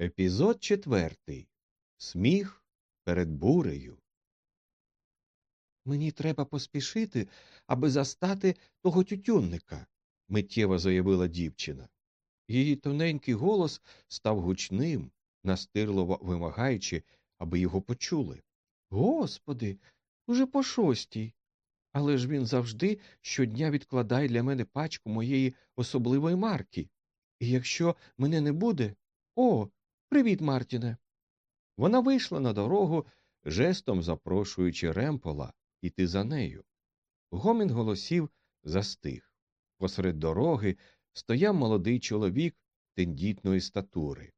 Епізод четвертий. Сміх перед бурею. Мені треба поспішити, аби застати того тютюнника, миттєво заявила дівчина. Її тоненький голос став гучним, настирливо вимагаючи, аби його почули. Господи, уже по шостій. Але ж він завжди щодня відкладає для мене пачку моєї особливої марки. І якщо мене не буде. О, привіт, Мартіне. Вона вийшла на дорогу, жестом запрошуючи Ремпола іти за нею. Гомін голосів застиг. Посеред дороги стояв молодий чоловік тендітної статури.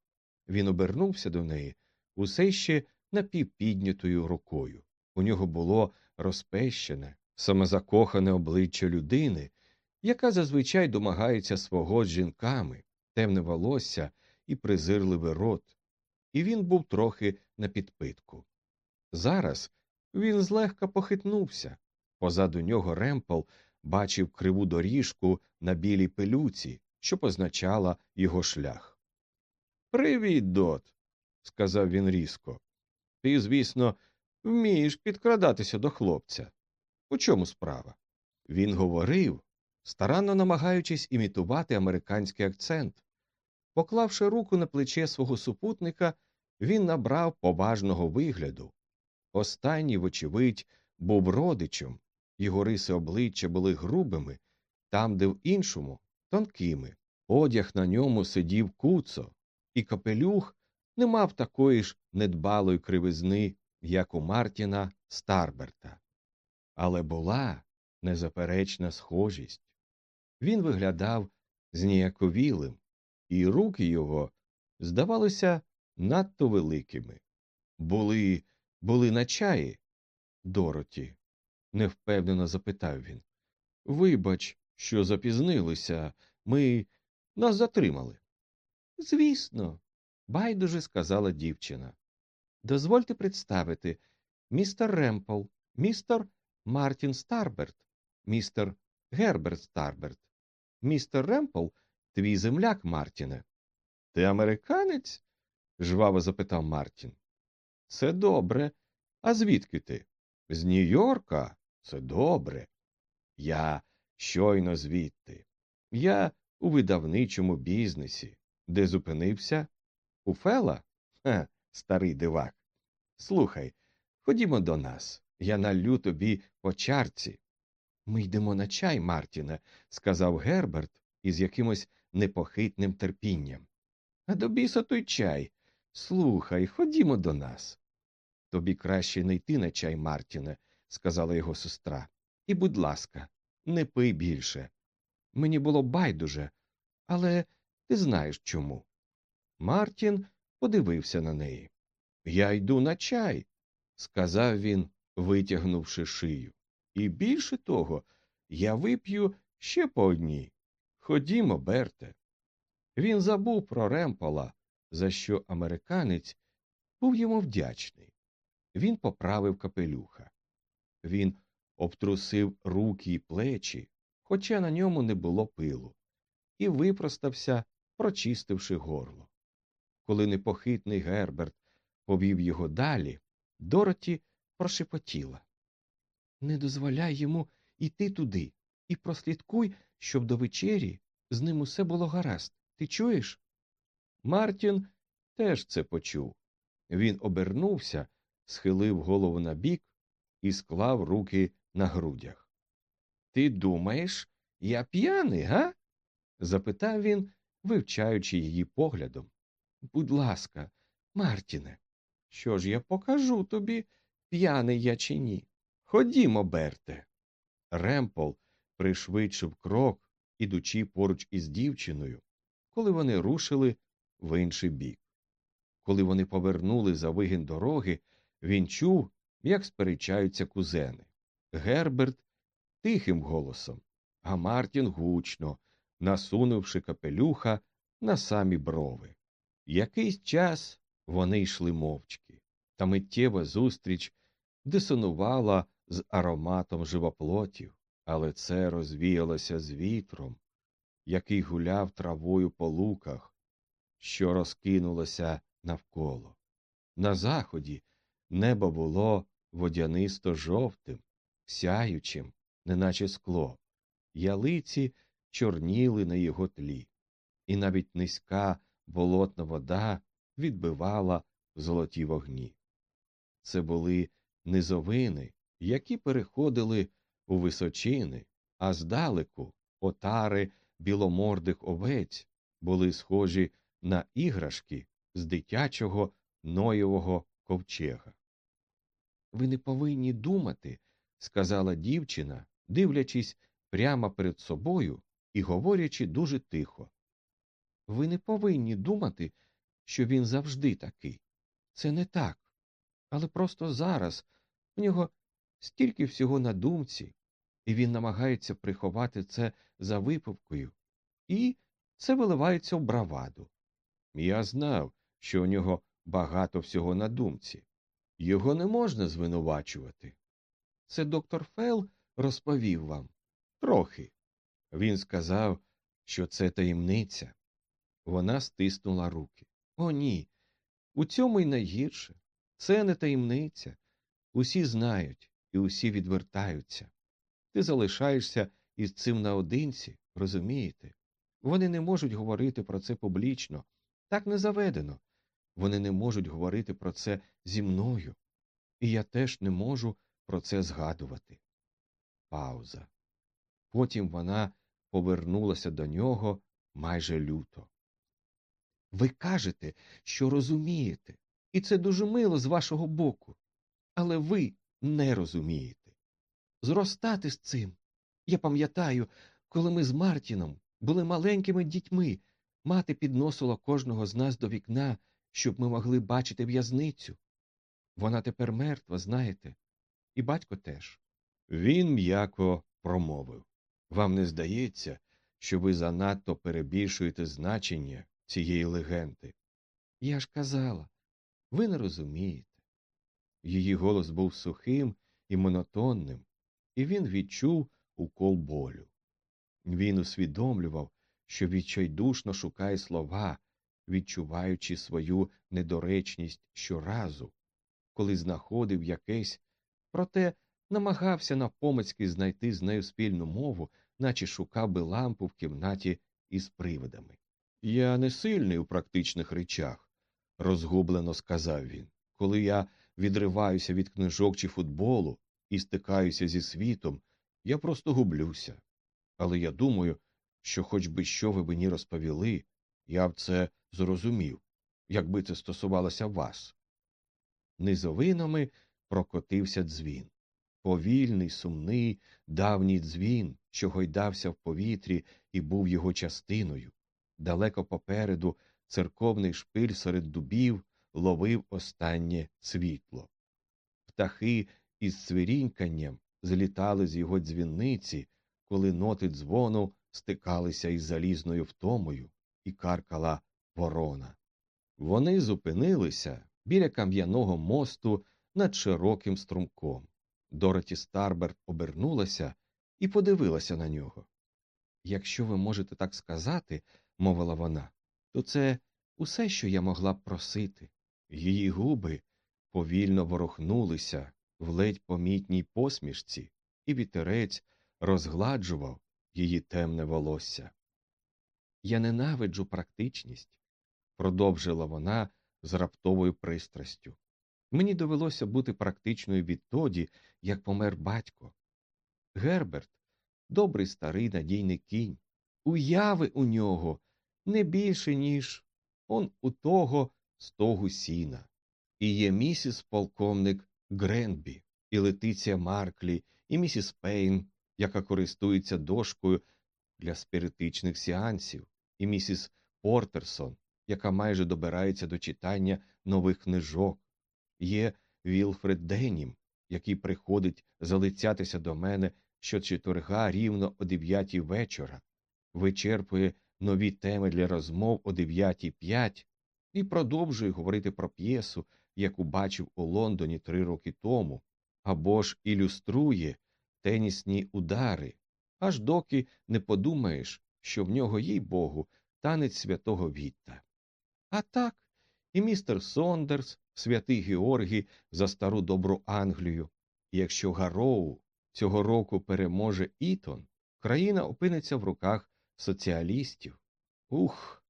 Він обернувся до неї усе ще напівпіднятою рукою. У нього було розпещене, самозакохане обличчя людини, яка зазвичай домагається свого з жінками, темне волосся і презирливий рот, і він був трохи на підпитку. Зараз він злегка похитнувся. Позаду нього Ремпл бачив криву доріжку на білій пилюці, що позначала його шлях. Привіт, Дот, сказав він різко. Ти, звісно, вмієш підкрадатися до хлопця. У чому справа? Він говорив, старанно намагаючись імітувати американський акцент. Поклавши руку на плече свого супутника, він набрав поважного вигляду. Останній, вочевидь, був родичем, його риси обличчя були грубими, там, де в іншому тонкими. Одяг на ньому сидів куцо, і капелюх не мав такої ж недбалої кривизни, як у Мартіна Старберта. Але була незаперечна схожість. Він виглядав зніяковілим, і руки його здавалося надто великими. Були, були на чаї, Дороті, невпевнено запитав він. Вибач, що запізнилися, ми нас затримали. Звісно, байдуже сказала дівчина. Дозвольте представити містер Ремпл, містер Мартін Старберт, містер Герберт Старберт. Містер Ремпл – твій земляк, Мартіне. Ти американець? жваво запитав Мартін. Це добре. А звідки ти? З Нью-Йорка? Це добре. Я щойно звідти. Я у видавничому бізнесі, де зупинився? У Фела? Ха, старий дивак. Слухай, ходімо до нас. Я налю тобі по чарці. Ми йдемо на чай, Мартіне, сказав Герберт із якимось непохитним терпінням. А до біса той чай. Слухай, ходімо до нас. Тобі краще не йти на чай, Мартіне, сказала його сестра. І, будь ласка, не пий більше. Мені було байдуже, але ти знаєш чому. Мартін подивився на неї. Я йду на чай, сказав він, витягнувши шию. І більше того, я вип'ю ще по одній. Ходімо, Берте. Він забув про Ремпола, за що американець був йому вдячний. Він поправив капелюха. Він обтрусив руки й плечі, хоча на ньому не було пилу, і випростався, прочистивши горло. Коли непохитний Герберт повів його далі, Дороті прошепотіла. Не дозволяй йому йти туди і прослідкуй, щоб до вечері з ним усе було гаразд. Ти чуєш? Мартін теж це почув. Він обернувся, схилив голову на бік і склав руки на грудях. Ти думаєш, я п'яний, га? запитав він, вивчаючи її поглядом. Будь ласка, Мартіне, що ж я покажу тобі, п'яний я чи ні? Ходімо, Берте. Ремпол пришвидшив крок, ідучи поруч із дівчиною, коли вони рушили в інший бік. Коли вони повернули за вигін дороги, він чув, як сперечаються кузени. Герберт тихим голосом, а Мартін гучно, насунувши капелюха на самі брови. Якийсь час вони йшли мовчки, та миттєва зустріч дисонувала з ароматом живоплотів, але це розвіялося з вітром, який гуляв травою по луках, що розкинулося навколо. На заході небо було водянисто жовтим, сяючим, неначе скло, ялиці чорніли на його тлі, і навіть низька болотна вода відбивала золоті вогні. Це були низовини, які переходили у височини, а здалеку отари біломордих овець були схожі на іграшки з дитячого ноєвого ковчега. Ви не повинні думати, сказала дівчина, дивлячись прямо перед собою і говорячи дуже тихо. Ви не повинні думати, що він завжди такий. Це не так. Але просто зараз в нього стільки всього на думці, і він намагається приховати це за випивкою, і це виливається в браваду. Я знав, що у нього багато всього на думці. Його не можна звинувачувати. Це доктор Фел розповів вам. Трохи. Він сказав, що це таємниця. Вона стиснула руки. О, ні. У цьому й найгірше. Це не таємниця. Усі знають і усі відвертаються. Ти залишаєшся із цим наодинці, розумієте? Вони не можуть говорити про це публічно. Так не заведено. Вони не можуть говорити про це зі мною. І я теж не можу про це згадувати. Пауза. Потім вона повернулася до нього майже люто. Ви кажете, що розумієте, і це дуже мило з вашого боку. Але ви не розумієте. Зростати з цим. Я пам'ятаю, коли ми з Мартіном були маленькими дітьми, мати підносила кожного з нас до вікна, щоб ми могли бачити в'язницю. Вона тепер мертва, знаєте, і батько теж. Він м'яко промовив Вам не здається, що ви занадто перебільшуєте значення цієї легенди. Я ж казала, ви не розумієте. Її голос був сухим і монотонним, і він відчув укол болю. Він усвідомлював, що відчайдушно шукає слова, відчуваючи свою недоречність щоразу, коли знаходив якесь, проте намагався напомацьки знайти з нею спільну мову, наче шукав би лампу в кімнаті із привидами. Я не сильний у практичних речах, розгублено сказав він. Коли я відриваюся від книжок чи футболу і стикаюся зі світом, я просто гублюся. Але я думаю, що хоч би що ви мені розповіли, я б це зрозумів, якби це стосувалося вас. Низовинами прокотився дзвін. Повільний, сумний, давній дзвін, що гойдався в повітрі і був його частиною. Далеко попереду церковний шпиль серед дубів ловив останнє світло. Птахи із цвіріньканням злітали з його дзвінниці, коли ноти дзвону стикалися із залізною втомою, і каркала ворона. Вони зупинилися біля кам'яного мосту над широким струмком. Дороті Старберт обернулася і подивилася на нього. Якщо ви можете так сказати, мовила вона, то це усе, що я могла б просити. Її губи повільно ворухнулися в ледь помітній посмішці, і вітерець розгладжував її темне волосся. Я ненавиджу практичність, продовжила вона з раптовою пристрастю. Мені довелося бути практичною відтоді, як помер батько. Герберт добрий старий надійний кінь. Уяви у нього не більше, ніж он у того стогу сіна. І є місіс полковник Гренбі, і Летиція Марклі, і місіс Пейн, яка користується дошкою для спіритичних сеансів, і місіс Портерсон, яка майже добирається до читання нових книжок. Є Вілфред Денім, який приходить залицятися до мене щочетверга рівно о дев'ятій вечора, вичерпує нові теми для розмов о дев'ятій п'ять і продовжує говорити про п'єсу, яку бачив у Лондоні три роки тому, або ж ілюструє тенісні удари, аж доки не подумаєш, що в нього, їй богу, танець святого Вітта. А так, і містер Сондерс, святий Георгій за стару добру Англію. І якщо Гароу цього року переможе Ітон, країна опиниться в руках соціалістів. Ух.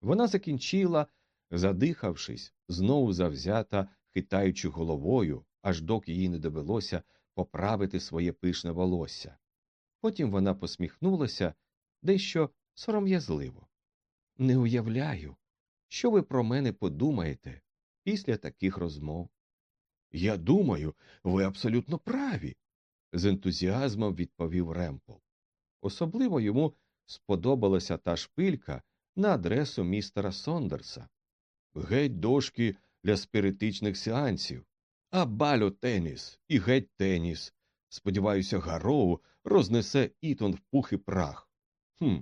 Вона закінчила, задихавшись, знову завзята, хитаючи головою, аж доки їй не довелося поправити своє пишне волосся. Потім вона посміхнулася дещо сором'язливо. Не уявляю, що ви про мене подумаєте після таких розмов. Я думаю, ви абсолютно праві, з ентузіазмом відповів Ремпл. Особливо йому сподобалася та шпилька на адресу містера Сондерса. Геть дошки для спиритичних сеансів, а балю теніс і геть теніс. Сподіваюся, Гароу рознесе Ітон в пух і прах. Хм,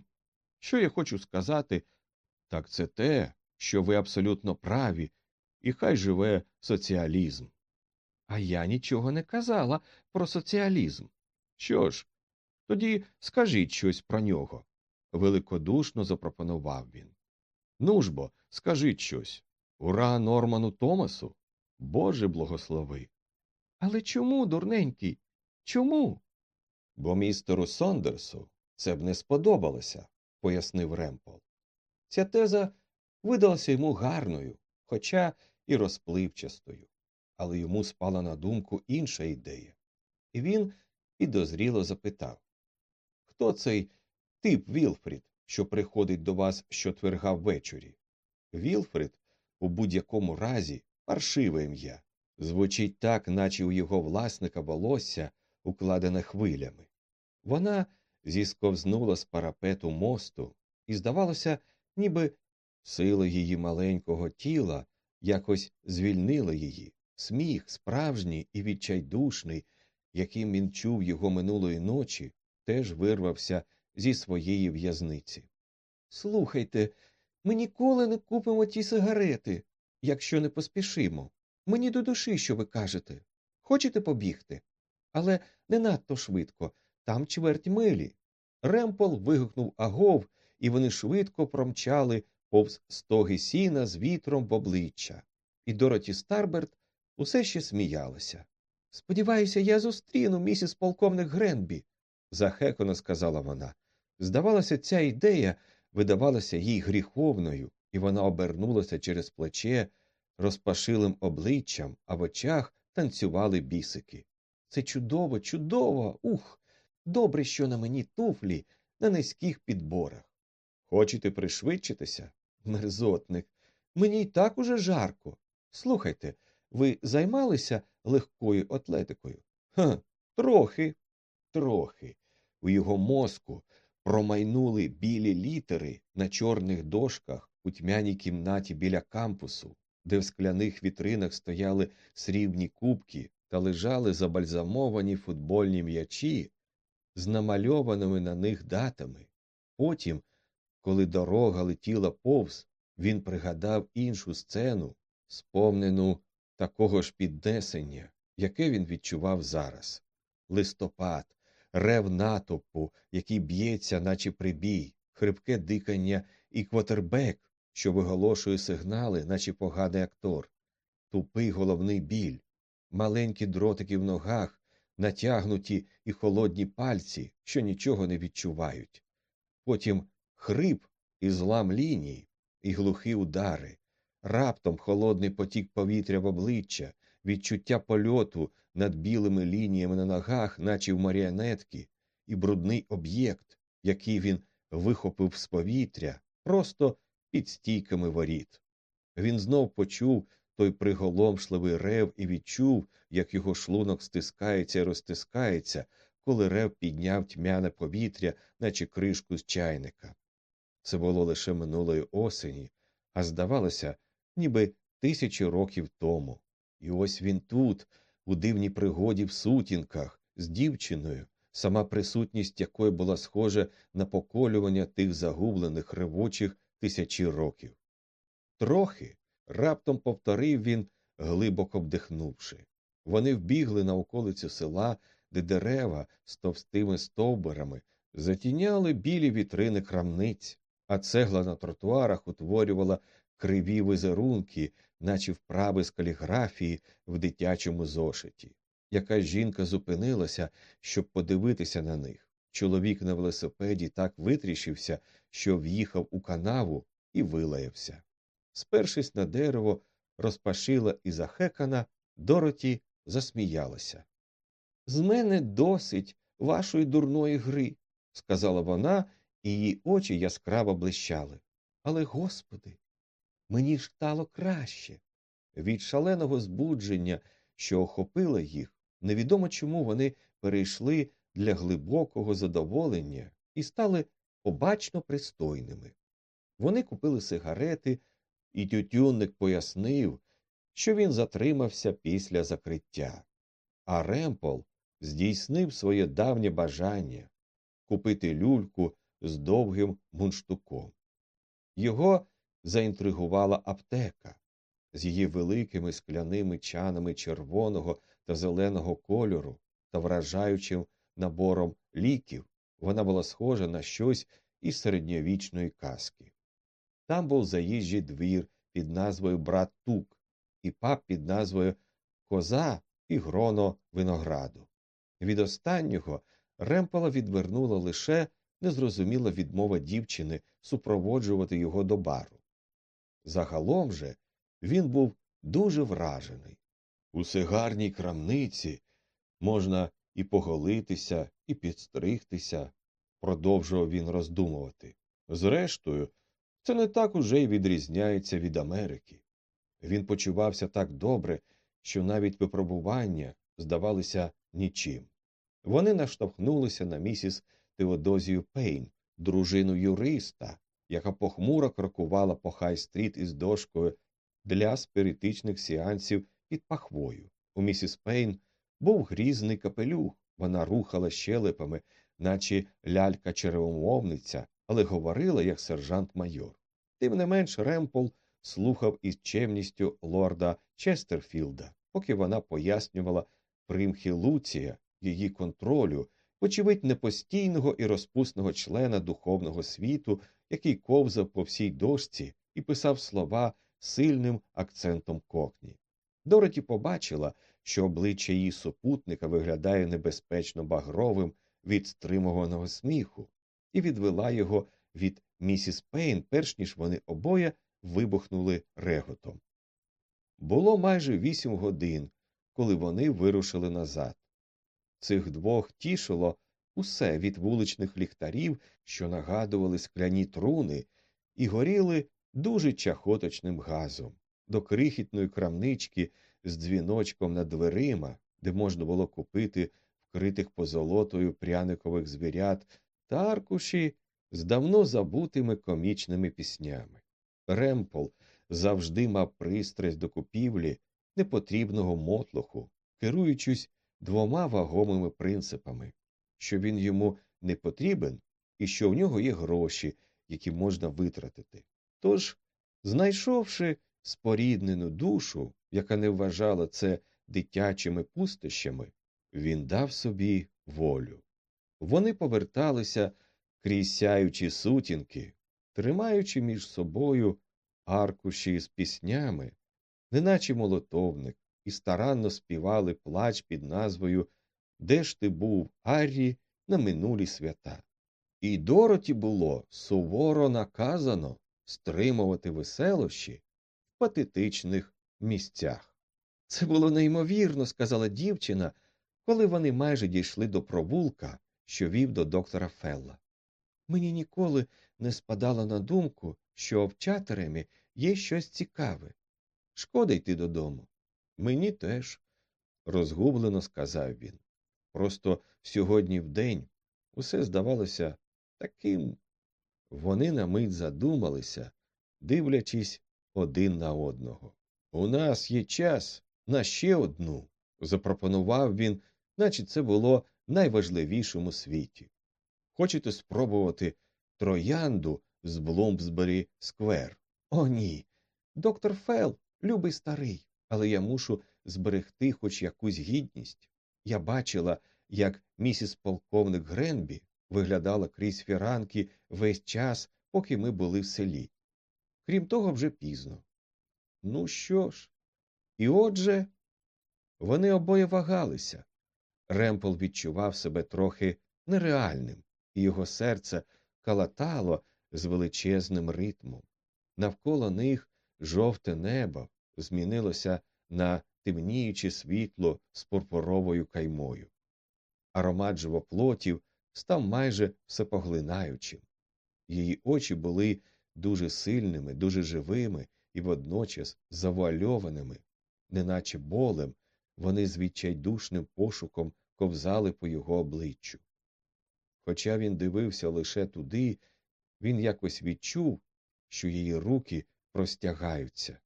що я хочу сказати, так це те, що ви абсолютно праві, і хай живе соціалізм. А я нічого не казала про соціалізм. Що ж, тоді скажіть щось про нього, великодушно запропонував він. Ну ж бо, скажіть щось. Ура Норману Томасу? Боже благослови. Але чому, дурненький? Чому? Бо містеру Сондерсу це б не сподобалося, пояснив Ремпл. Ця теза видалася йому гарною, хоча і розпливчастою, але йому спала на думку інша ідея. І він підозріло запитав Хто цей тип Вілфрід, що приходить до вас щотверга ввечері? Вілфрід у будь-якому разі паршиве ім'я. Звучить так, наче у його власника волосся укладене хвилями. Вона зісковзнула з парапету мосту, і, здавалося, ніби сила її маленького тіла якось звільнила її. Сміх, справжній і відчайдушний, яким він чув його минулої ночі, теж вирвався зі своєї в'язниці. Слухайте, ми ніколи не купимо ті сигарети, якщо не поспішимо. Мені до душі, що ви кажете. Хочете побігти? Але не надто швидко, там чверть милі. Ремпол вигукнув агов, і вони швидко промчали повз стоги сіна з вітром в обличчя. І Дороті Старберт усе ще сміялася. Сподіваюся, я зустріну місіс полковник Гренбі, захекано сказала вона. Здавалося, ця ідея видавалася їй гріховною, і вона обернулася через плече розпашилим обличчям, а в очах танцювали бісики. Це чудово, чудово. Ух. Добре, що на мені туфлі на низьких підборах. Хочете пришвидшитися? Мерзотник. Мені й так уже жарко. Слухайте, ви займалися легкою атлетикою? Ха, трохи, трохи. У його мозку промайнули білі літери на чорних дошках у тьмяній кімнаті біля кампусу, де в скляних вітринах стояли срібні кубки та лежали забальзамовані футбольні м'ячі з намальованими на них датами. Потім, коли дорога летіла повз, він пригадав іншу сцену, сповнену такого ж піднесення, яке він відчував зараз листопад, рев натовпу, який б'ється, наче прибій, хрипке дикання і квотербек, що виголошує сигнали, наче поганий актор, тупий головний біль, маленькі дротики в ногах, натягнуті і холодні пальці, що нічого не відчувають. Потім хрип і злам ліній, і глухі удари, раптом холодний потік повітря в обличчя, відчуття польоту над білими лініями на ногах, наче в маріонетки, і брудний об'єкт, який він вихопив з повітря, просто під стійками воріт. Він знов почув той приголомшливий рев і відчув, як його шлунок стискається і розтискається, коли рев підняв тьмяне повітря, наче кришку з чайника. Це було лише минулої осені, а здавалося, ніби тисячі років тому. І ось він тут, у дивній пригоді в сутінках, з дівчиною, сама присутність якої була схожа на поколювання тих загублених ревучих тисячі років. Трохи раптом повторив він, глибоко вдихнувши. Вони вбігли на околицю села, де дерева з товстими стовбурами затіняли білі вітрини крамниць, а цегла на тротуарах утворювала криві візерунки, наче вправи з каліграфії в дитячому зошиті. Якась жінка зупинилася, щоб подивитися на них. Чоловік на велосипеді так витріщився, що в'їхав у канаву і вилаявся. Спершись на дерево, розпашила і захекана, Дороті засміялася. З мене досить вашої дурної гри, сказала вона, і її очі яскраво блищали. Але, господи, мені ж стало краще. Від шаленого збудження, що охопило їх, невідомо чому вони перейшли для глибокого задоволення і стали побачно пристойними. Вони купили сигарети, і тютюнник пояснив, що він затримався після закриття. А Ремпол здійснив своє давнє бажання купити люльку з довгим мунштуком. Його заінтригувала аптека з її великими скляними чанами червоного та зеленого кольору та вражаючим набором ліків. Вона була схожа на щось із середньовічної казки. Там був заїжджий двір під назвою Брат Тук і паб під назвою Коза і гроно винограду. Від останнього Ремпола відвернула лише незрозуміла відмова дівчини супроводжувати його до бару. Загалом же він був дуже вражений. У сигарній крамниці можна і поголитися, і підстригтися, продовжував він роздумувати. Зрештою, це не так уже й відрізняється від Америки. Він почувався так добре, що навіть випробування здавалися нічим. Вони наштовхнулися на місіс Теодозію Пейн, дружину юриста, яка похмуро крокувала по хай-стріт із дошкою для спиритичних сеансів під пахвою. У місіс Пейн був грізний капелюх, вона рухала щелепами, наче лялька черевомовниця, але говорила як сержант майор. Тим не менш Ремпол слухав із чемністю лорда Честерфілда, поки вона пояснювала примхи Луція, її контролю, вочевидь, непостійного і розпусного члена духовного світу, який ковзав по всій дошці і писав слова сильним акцентом кокні. Дороті побачила, що обличчя її супутника виглядає небезпечно багровим від стримуваного сміху, і відвела його від місіс Пейн, перш ніж вони обоє вибухнули реготом. Було майже вісім годин, коли вони вирушили назад. Цих двох тішило усе від вуличних ліхтарів, що нагадували скляні труни, і горіли дуже чахоточним газом, до крихітної крамнички з дзвіночком над дверима, де можна було купити вкритих позолотою пряникових звірят та аркуші з давно забутими комічними піснями. Ремпол завжди мав пристрасть до купівлі непотрібного мотлоху, керуючись двома вагомими принципами, що він йому не потрібен і що в нього є гроші, які можна витратити. Тож, знайшовши споріднену душу, яка не вважала це дитячими пустощами, він дав собі волю. Вони поверталися крізь сяючі сутінки, тримаючи між собою аркуші з піснями, неначе молотовник, і старанно співали плач під назвою Де ж ти був, Аррі, на минулі свята. І Дороті було суворо наказано стримувати веселощі в патетичних місцях. Це було неймовірно, сказала дівчина, коли вони майже дійшли до провулка, що вів до доктора Фелла. Мені ніколи не спадало на думку, що в чатеремі є щось цікаве. Шкода йти додому. Мені теж, розгублено сказав він. Просто сьогодні в день усе здавалося таким. Вони на мить задумалися, дивлячись один на одного. У нас є час на ще одну, запропонував він, наче це було найважливішим у світі. Хочете спробувати троянду з Блумсбері Сквер? О, ні. Доктор Фел, любий старий, але я мушу зберегти хоч якусь гідність. Я бачила, як місіс полковник Гренбі виглядала крізь фіранки весь час, поки ми були в селі. Крім того, вже пізно. Ну що ж, і отже, вони обоє вагалися. Ремпл відчував себе трохи нереальним, і його серце калатало з величезним ритмом. Навколо них жовте небо змінилося на темніюче світло з пурпуровою каймою. Аромат живоплотів став майже всепоглинаючим. Її очі були дуже сильними, дуже живими і водночас завуальованими, неначе болем, вони з відчайдушним пошуком ковзали по його обличчю. Хоча він дивився лише туди, він якось відчув, що її руки простягаються.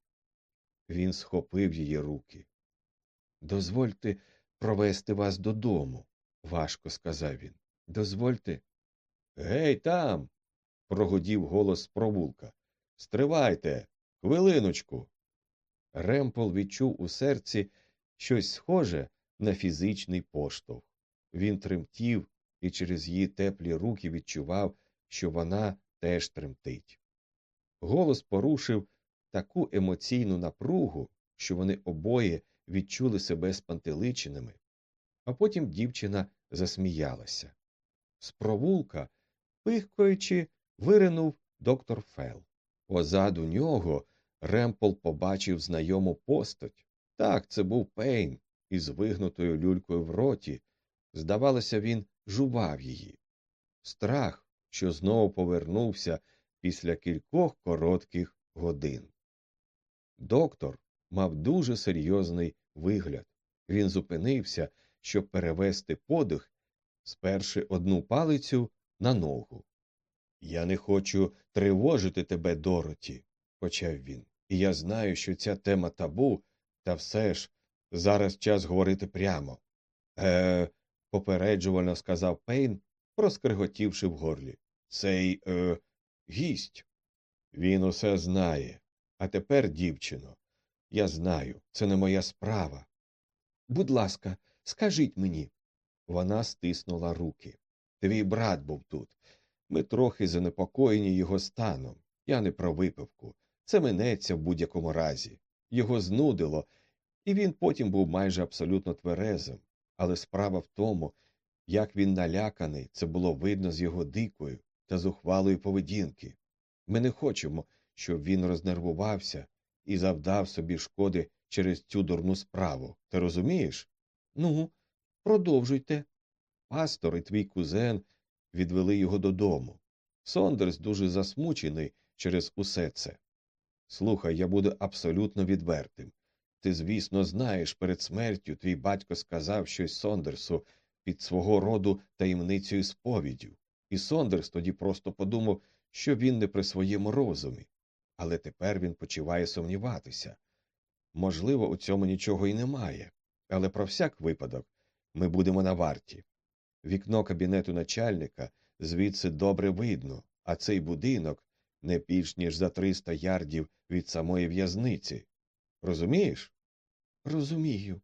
Він схопив її руки. Дозвольте провести вас додому, важко сказав він. Дозвольте. Гей, там. прогудів голос провулка. Стривайте, хвилиночку. Ремпол відчув у серці щось схоже на фізичний поштовх. Він тремтів і через її теплі руки відчував, що вона теж тремтить. Голос порушив таку емоційну напругу, що вони обоє відчули себе спантеличеними, а потім дівчина засміялася. З провулка, пихкаючи, виринув доктор Фел. Позаду нього Ремпол побачив знайому постать. Так, це був Пейн із вигнутою люлькою в роті. Здавалося, він жував її. Страх, що знову повернувся після кількох коротких годин. Доктор мав дуже серйозний вигляд. Він зупинився, щоб перевести подих, сперши одну палицю на ногу. Я не хочу тривожити тебе, Дороті, почав він, і я знаю, що ця тема табу, та все ж зараз час говорити прямо. Е, попереджувально сказав Пейн, проскриготівши в горлі. Цей е, гість. Він усе знає. А тепер, дівчино, я знаю, це не моя справа. Будь ласка, скажіть мені. Вона стиснула руки. Твій брат був тут. Ми трохи занепокоєні його станом. Я не про випивку. Це минеться в будь-якому разі. Його знудило, і він потім був майже абсолютно тверезим. Але справа в тому, як він наляканий, це було видно з його дикою та зухвалої поведінки. Ми не хочемо, щоб він рознервувався і завдав собі шкоди через цю дурну справу. Ти розумієш? Ну, продовжуйте. Пастор і твій кузен відвели його додому. Сондерс дуже засмучений через усе це. Слухай, я буду абсолютно відвертим. Ти, звісно, знаєш, перед смертю твій батько сказав щось Сондерсу під свого роду таємницею сповіддю, і Сондерс тоді просто подумав, що він не при своєму розумі, але тепер він починає сумніватися. Можливо, у цьому нічого і немає, але про всяк випадок ми будемо на варті. Вікно кабінету начальника звідси добре видно, а цей будинок не більш ніж за 300 ярдів від самої в'язниці. Розумієш? Розумію.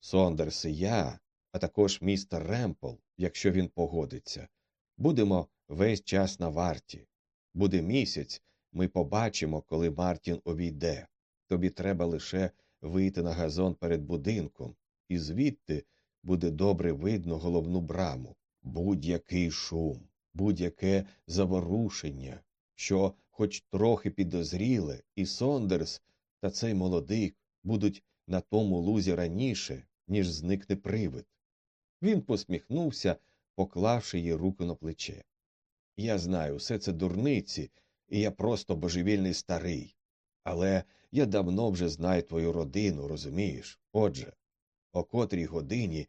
Сондерс і я, а також містер Ремпл, якщо він погодиться, будемо весь час на варті. Буде місяць, ми побачимо, коли Мартін увійде. Тобі треба лише вийти на газон перед будинком, і звідти буде добре видно головну браму. Будь-який шум, будь-яке заворушення, що хоч трохи підозріле, і Сондерс та цей молодик будуть на тому лузі раніше, ніж зникне привид. Він посміхнувся, поклавши їй руку на плече. Я знаю, все це дурниці, і я просто божевільний старий. Але я давно вже знаю твою родину, розумієш? Отже, о котрій годині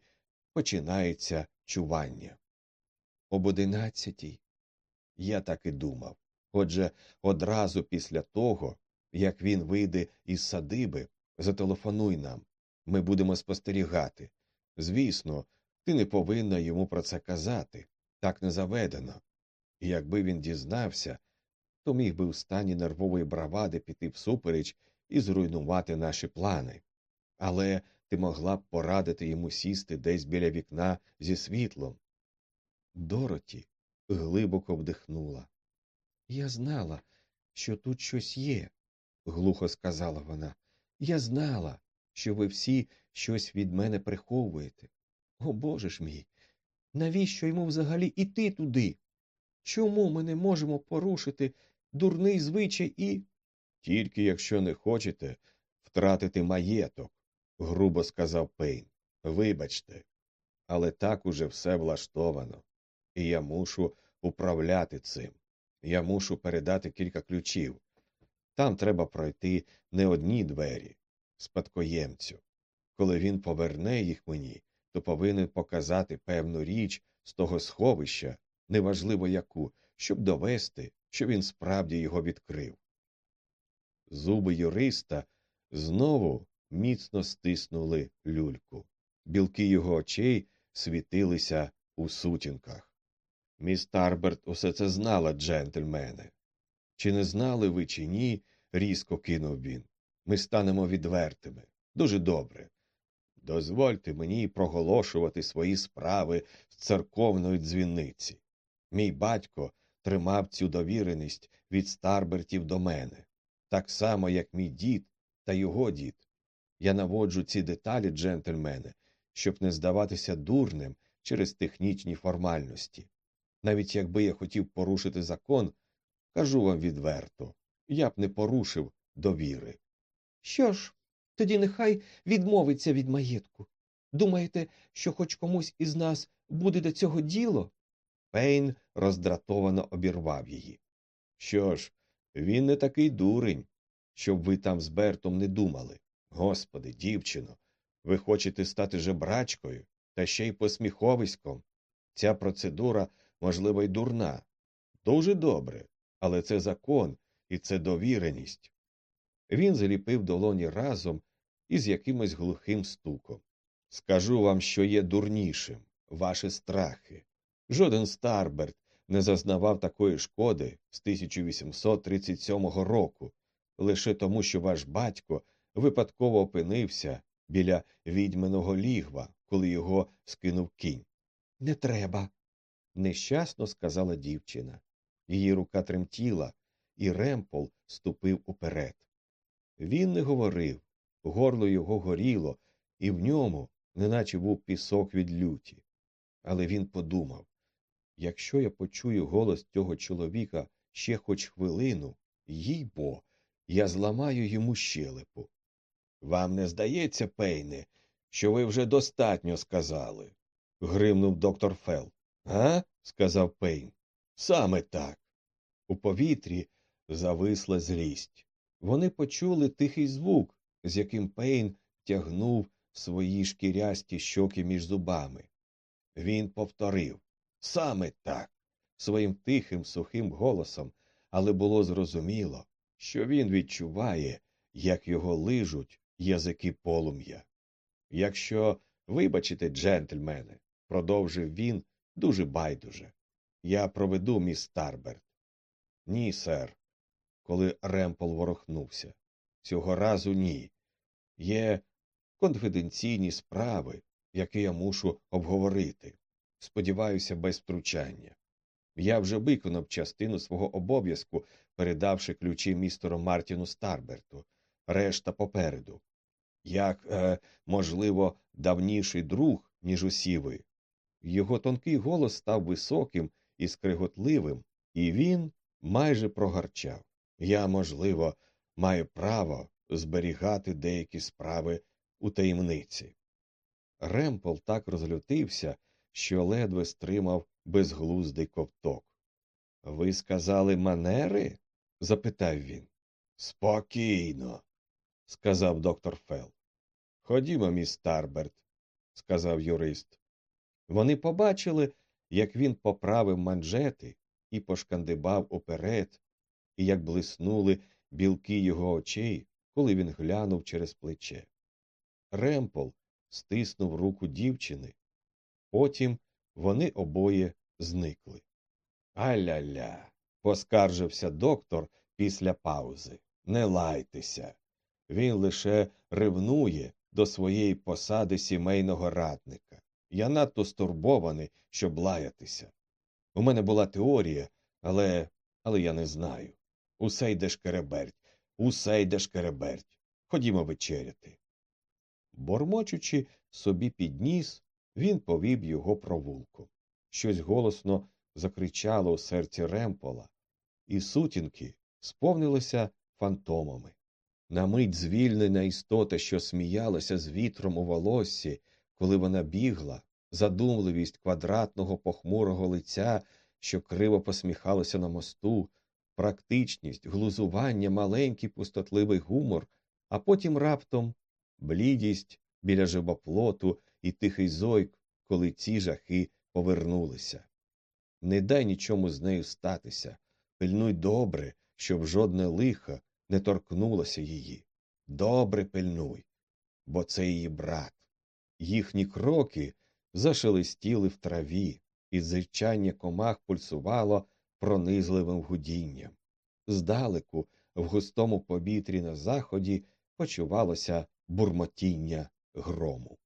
починається чування. Об одинадцятій. Я так і думав. Отже, одразу після того, як він вийде із садиби, зателефонуй нам. Ми будемо спостерігати. Звісно, ти не повинна йому про це казати. Так не заведено. І якби він дізнався, то міг би в стані нервової бравади піти всупереч і зруйнувати наші плани. Але ти могла б порадити йому сісти десь біля вікна зі світлом. Дороті глибоко вдихнула. Я знала, що тут щось є, глухо сказала вона. Я знала, що ви всі щось від мене приховуєте. О Боже ж мій, навіщо йому взагалі іти туди? Чому ми не можемо порушити дурний звичай і. Тільки якщо не хочете втратити маєток, грубо сказав Пейн. Вибачте, але так уже все влаштовано, і я мушу управляти цим. Я мушу передати кілька ключів. Там треба пройти не одні двері, спадкоємцю. Коли він поверне їх мені, то повинен показати певну річ з того сховища, неважливо яку, щоб довести, що він справді його відкрив. Зуби юриста знову міцно стиснули люльку. Білки його очей світилися у сутінках. Міс Тарберт усе це знала, джентльмени. Чи не знали ви, чи ні, різко кинув він. Ми станемо відвертими. Дуже добре. Дозвольте мені проголошувати свої справи з церковної дзвіниці. Мій батько тримав цю довіреність від Старбертів до мене, так само, як мій дід та його дід. Я наводжу ці деталі, джентльмени, щоб не здаватися дурним через технічні формальності. Навіть якби я хотів порушити закон, кажу вам відверто, я б не порушив довіри. Що ж, тоді нехай відмовиться від маєтку. Думаєте, що хоч комусь із нас буде до цього діло? Пейн роздратовано обірвав її. Що ж, він не такий дурень, щоб ви там з Бертом не думали. Господи, дівчино, ви хочете стати жебрачкою та ще й посміховиськом. Ця процедура, можливо, й дурна. Дуже добре, але це закон і це довіреність. Він заліпив долоні разом із якимось глухим стуком. Скажу вам, що є дурнішим ваші страхи. Жоден Старберт не зазнавав такої шкоди з 1837 року, лише тому, що ваш батько випадково опинився біля відьминого лігва, коли його скинув кінь. Не треба. Нещасно сказала дівчина. Її рука тремтіла, і Ремпл ступив уперед. Він не говорив, горло його горіло, і в ньому, неначе був пісок від люті. Але він подумав якщо я почую голос цього чоловіка ще хоч хвилину, їй бо, я зламаю йому щелепу. Вам не здається, Пейне, що ви вже достатньо сказали? гримнув доктор Фелл. А? сказав Пейн. Саме так. У повітрі зависла злість. Вони почули тихий звук, з яким Пейн тягнув свої шкірясті щоки між зубами. Він повторив саме так, своїм тихим, сухим голосом, але було зрозуміло, що він відчуває, як його лижуть язики полум'я. Якщо вибачите, джентльмени, продовжив він дуже байдуже, я проведу міс Старберт. Ні, сер. Коли Ремпл ворохнувся. Цього разу ні. Є конфіденційні справи, які я мушу обговорити. Сподіваюся, без втручання. Я вже виконав частину свого обов'язку, передавши ключі містеру Мартіну Старберту, решта попереду. Як, е, можливо, давніший друг, ніж усі ви. Його тонкий голос став високим і скриготливим, і він майже прогарчав. Я, можливо, маю право зберігати деякі справи у таємниці. Ремпл так розлютився, що ледве стримав безглуздий ковток. Ви сказали манери? запитав він. Спокійно, сказав доктор Фелл. Ходімо, міс Старберт, сказав юрист. Вони побачили, як він поправив манжети і пошкандибав уперед, і як блиснули білки його очей, коли він глянув через плече. Ремпл стиснув руку дівчини. Потім вони обоє зникли. Аля-ля, поскаржився доктор після паузи. Не лайтеся. Він лише ревнує до своєї посади сімейного радника. Я надто стурбований, щоб лаятися. У мене була теорія, але але я не знаю. Усе йде шкереберть, усе йде шкереберть. Ходімо вечеряти. Бормочучи собі під ніс, він повів його провулку. Щось голосно закричало у серці Ремпола, і сутінки сповнилися фантомами. На мить звільнена істота, що сміялася з вітром у волоссі, коли вона бігла, задумливість квадратного похмурого лиця, що криво посміхалося на мосту, практичність, глузування, маленький пустотливий гумор, а потім раптом блідість біля живоплоту і тихий зойк, коли ці жахи повернулися. Не дай нічому з нею статися, пильнуй добре, щоб жодне лихо не торкнулося її. Добре пильнуй, бо це її брат. Їхні кроки зашелестіли в траві, і зичання комах пульсувало пронизливим гудінням. Здалеку, в густому повітрі на заході, почувалося бурмотіння грому.